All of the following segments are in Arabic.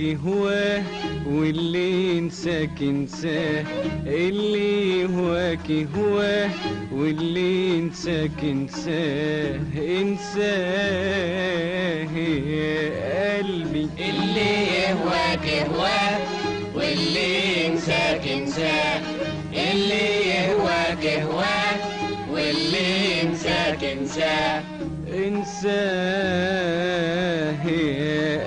يهواك يهواه واللي ينساك ينساه اللي يهواك يهواه واللي ينساك ينساه انساه يا قلبي. اللي يهواك يهواه واللي ينساك ينساه اللي يهواك يهواه واللي ينساك ينساه انساه يا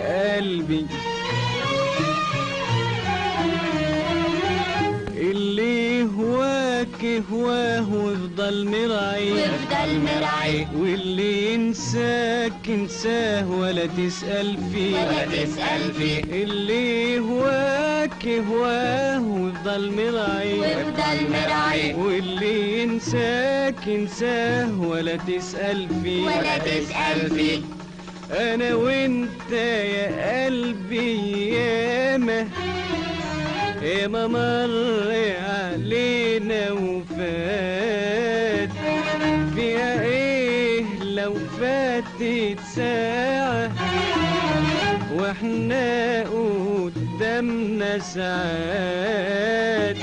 هواه وافضل مراعي. وافضل مراعي. واللي ينساك انساه ولا تسأل فيه. ولا تسأل فيه. اللي هواك هواه وافضل مراعي. وافضل مراعي. واللي ينساك انساه ولا تسأل فيه. ولا تسأل فيه. أنا وانت يا قلبي ياما ياما مر علينا وفات فيها إيه لو فاتت ساعة؟ وإحنا قدامنا ساعات.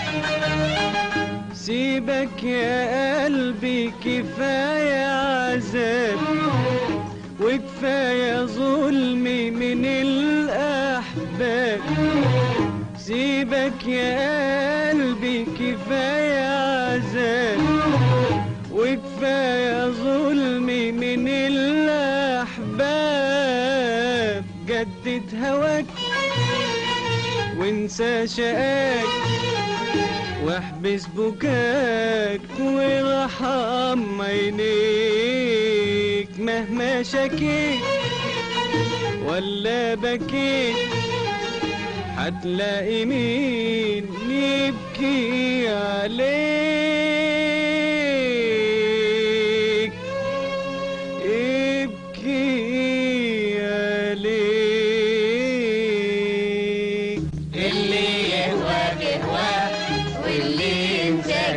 سيبك يا قلبي كفاية عذاب. وكفاية ظلم من الأحباب. سيبك يا قلبي كفاية عذاب وكفاية ظلم من الأحباب. جدد هواك وانسى شقاك واحبس بكاك وارحم عينيك. مهما شكيت ولا بكيت هتلاقي مين يبكي عليك؟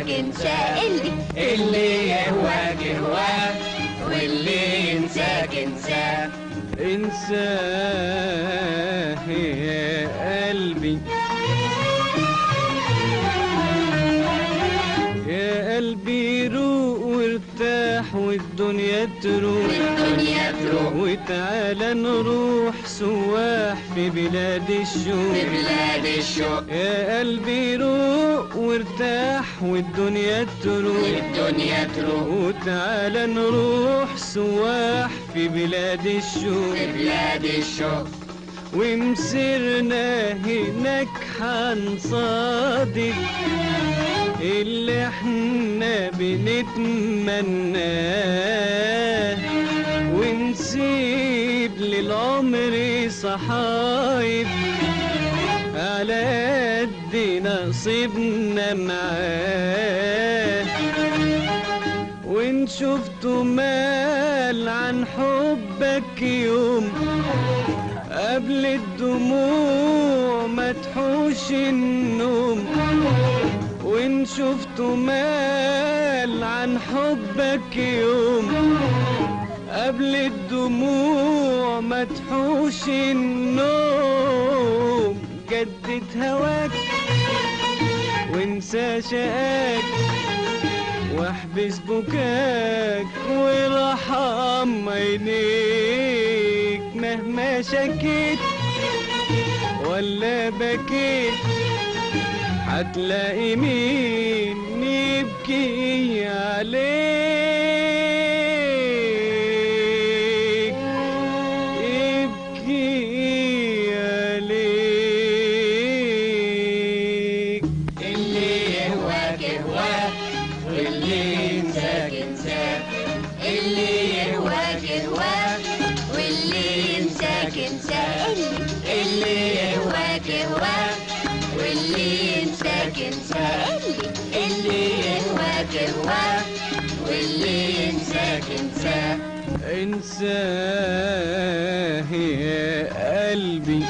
ينساك ينساه اللي اللي يهواك يهواه واللي ينساك ينساه انساه يا قلبي يا قلبي روق وارتاح والدنيا تروح والدنيا تروح وتعالى نروح سواح في بلاد الشوق في بلاد الشوق يا قلبي روق وارتاح والدنيا تروح. والدنيا تروح. وتعالى نروح سواح في بلاد الشوق. في بلاد الشوق. ومسرنا هناك حنصادق اللي إحنا بنتمناه. ونسيب للعمر صحايب. نصيبنا معاه. وإن شفته مال عن حبك يوم قبل الدموع ما تحوش النوم. وإن شفته مال عن حبك يوم قبل الدموع ما تحوش النوم. جدد هواك وانسى شقاك واحبس بكاك وارحم عينيك مهما شكيت ولا بكيت هتلاقي مين يبكي عليك. يهواه واللي ينساك ينساه انساه يا قلبي.